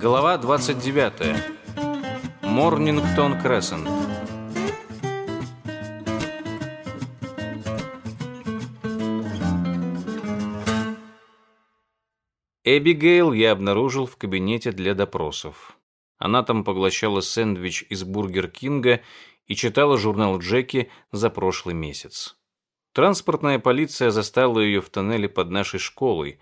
Глава 29. Морнингтон Крессент. Эбигейл я обнаружил в кабинете для допросов. Она там поглощала сэндвич из Бургер Кинга и читала журнал Джеки за прошлый месяц. Транспортная полиция застала ее в тоннеле под нашей школой.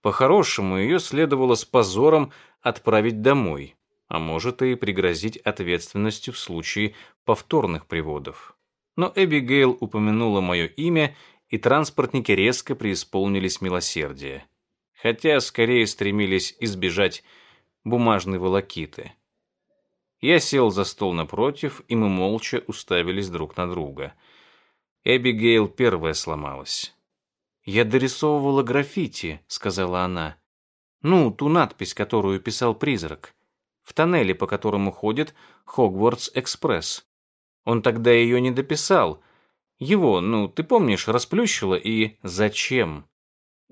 По-хорошему, ее следовало с позором отправить домой, а может и пригрозить ответственностью в случае повторных приводов. Но Эбигейл упомянула мое имя, и транспортники резко преисполнились милосердия. Хотя скорее стремились избежать бумажной волокиты. Я сел за стол напротив, и мы молча уставились друг на друга. Эбигейл первая сломалась. «Я дорисовывала граффити», — сказала она. Ну, ту надпись, которую писал призрак. В тоннеле, по которому ходит Хогвартс-экспресс. Он тогда ее не дописал. Его, ну, ты помнишь, расплющило и зачем?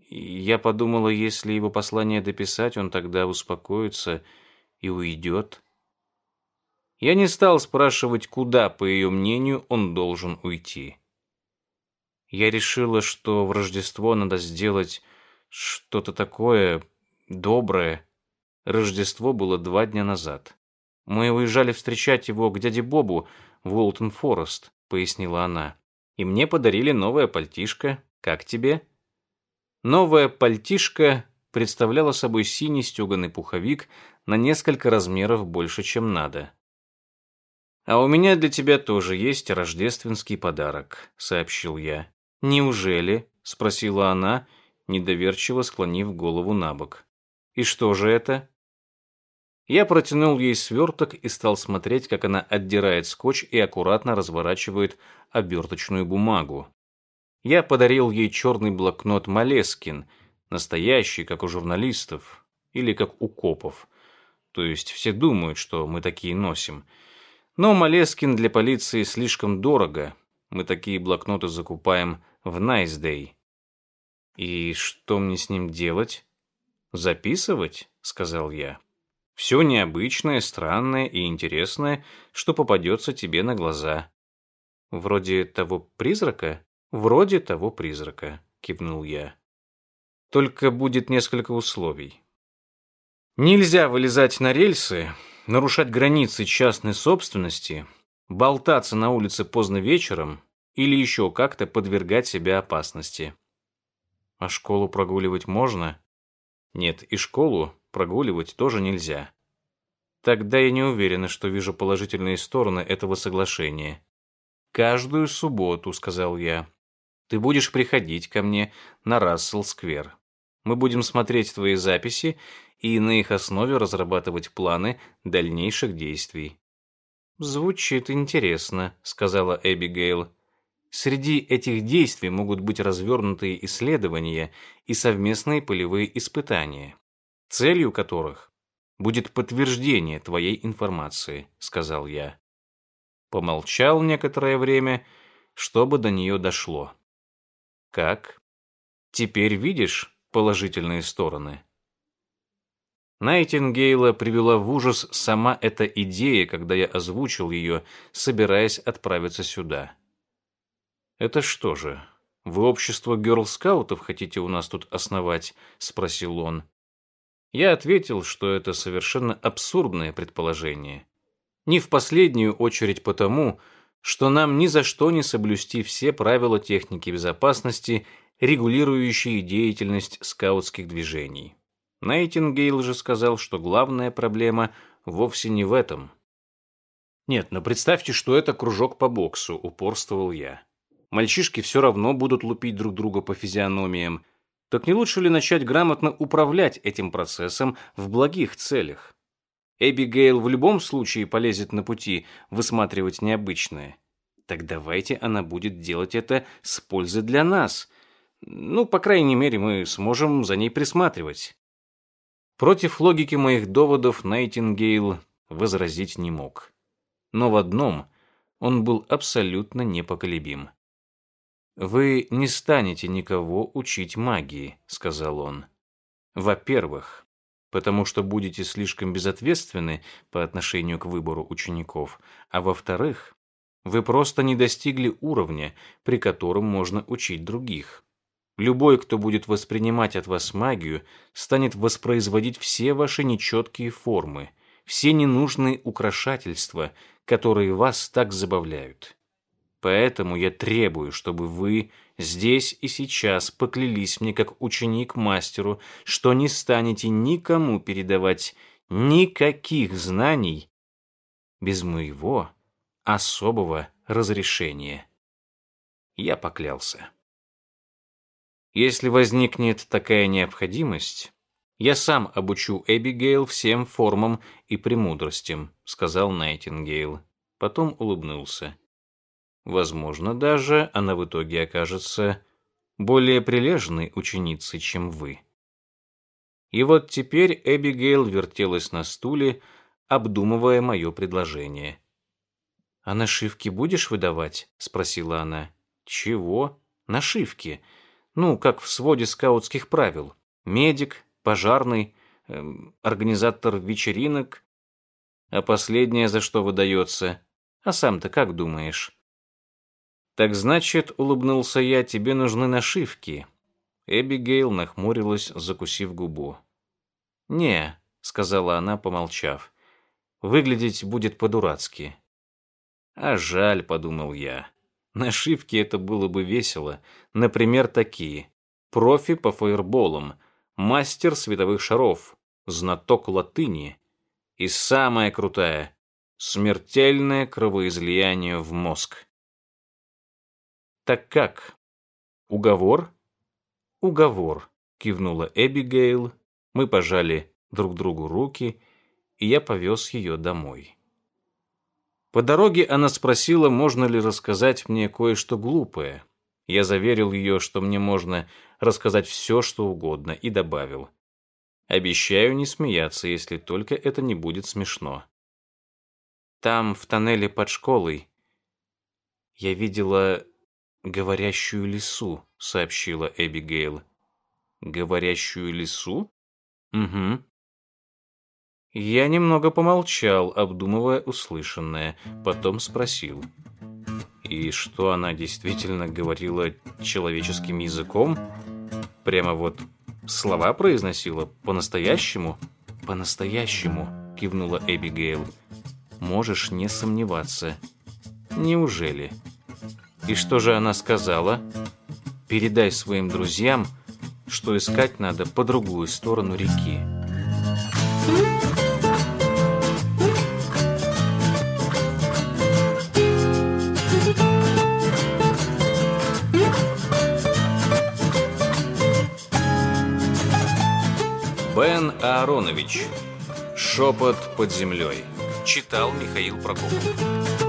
я подумала, если его послание дописать, он тогда успокоится и уйдет. Я не стал спрашивать, куда, по ее мнению, он должен уйти. Я решила, что в Рождество надо сделать что-то такое, доброе. Рождество было два дня назад. Мы уезжали встречать его к дяде Бобу в Уолтон Форест, пояснила она. И мне подарили новое пальтишко. Как тебе? Новая пальтишко представляла собой синий стеганый пуховик на несколько размеров больше, чем надо. «А у меня для тебя тоже есть рождественский подарок», — сообщил я. «Неужели?» — спросила она, недоверчиво склонив голову на бок. «И что же это?» Я протянул ей сверток и стал смотреть, как она отдирает скотч и аккуратно разворачивает оберточную бумагу. Я подарил ей черный блокнот Малескин, настоящий, как у журналистов, или как у копов. То есть все думают, что мы такие носим. Но Малескин для полиции слишком дорого. Мы такие блокноты закупаем в Day. И что мне с ним делать? «Записывать?» — сказал я. «Все необычное, странное и интересное, что попадется тебе на глаза». «Вроде того призрака?» «Вроде того призрака», — кивнул я. «Только будет несколько условий. Нельзя вылезать на рельсы, нарушать границы частной собственности, болтаться на улице поздно вечером или еще как-то подвергать себя опасности. А школу прогуливать можно?» Нет, и школу прогуливать тоже нельзя. Тогда я не уверена, что вижу положительные стороны этого соглашения. «Каждую субботу», — сказал я, — «ты будешь приходить ко мне на Рассел-сквер. Мы будем смотреть твои записи и на их основе разрабатывать планы дальнейших действий». «Звучит интересно», — сказала Эбигейл. Среди этих действий могут быть развернутые исследования и совместные полевые испытания, целью которых будет подтверждение твоей информации, сказал я. Помолчал некоторое время, чтобы до нее дошло. Как? Теперь видишь положительные стороны? Найтингейла привела в ужас сама эта идея, когда я озвучил ее, собираясь отправиться сюда. «Это что же, вы общество герл-скаутов хотите у нас тут основать?» — спросил он. Я ответил, что это совершенно абсурдное предположение. Не в последнюю очередь потому, что нам ни за что не соблюсти все правила техники безопасности, регулирующие деятельность скаутских движений. Найтингейл же сказал, что главная проблема вовсе не в этом. «Нет, но представьте, что это кружок по боксу», — упорствовал я. Мальчишки все равно будут лупить друг друга по физиономиям. Так не лучше ли начать грамотно управлять этим процессом в благих целях? Эбигейл в любом случае полезет на пути высматривать необычное. Так давайте она будет делать это с пользой для нас. Ну, по крайней мере, мы сможем за ней присматривать. Против логики моих доводов Найтингейл возразить не мог. Но в одном Он был абсолютно непоколебим. «Вы не станете никого учить магии», — сказал он. «Во-первых, потому что будете слишком безответственны по отношению к выбору учеников, а во-вторых, вы просто не достигли уровня, при котором можно учить других. Любой, кто будет воспринимать от вас магию, станет воспроизводить все ваши нечеткие формы, все ненужные украшательства, которые вас так забавляют. Поэтому я требую, чтобы вы здесь и сейчас поклялись мне как ученик мастеру, что не станете никому передавать никаких знаний без моего особого разрешения. Я поклялся. Если возникнет такая необходимость, я сам обучу Эбигейл всем формам и премудростям, сказал Найтингейл. Потом улыбнулся. Возможно, даже она в итоге окажется более прилежной ученицей, чем вы. И вот теперь Эбигейл вертелась на стуле, обдумывая мое предложение. «А нашивки будешь выдавать?» — спросила она. «Чего? Нашивки? Ну, как в своде скаутских правил. Медик, пожарный, эм, организатор вечеринок. А последнее за что выдается? А сам-то как думаешь?» «Так значит, — улыбнулся я, — тебе нужны нашивки». Эбигейл нахмурилась, закусив губу. «Не», — сказала она, помолчав, — «выглядеть будет по-дурацки». «А жаль», — подумал я. «Нашивки это было бы весело. Например, такие. Профи по фаерболам, мастер световых шаров, знаток латыни. И самая крутая — смертельное кровоизлияние в мозг». Так как? Уговор? Уговор, кивнула Эбигейл. Мы пожали друг другу руки, и я повез ее домой. По дороге она спросила, можно ли рассказать мне кое-что глупое. Я заверил ее, что мне можно рассказать все, что угодно, и добавил. Обещаю не смеяться, если только это не будет смешно. Там, в тоннеле под школой, я видела «Говорящую лису», — сообщила Эбигейл. «Говорящую лису?» «Угу». Я немного помолчал, обдумывая услышанное, потом спросил. «И что она действительно говорила человеческим языком? Прямо вот слова произносила по-настоящему?» «По-настоящему», — кивнула Эбигейл. «Можешь не сомневаться». «Неужели?» И что же она сказала? Передай своим друзьям, что искать надо по другую сторону реки. Бен Ааронович. Шепот под землей. Читал Михаил Прокопов.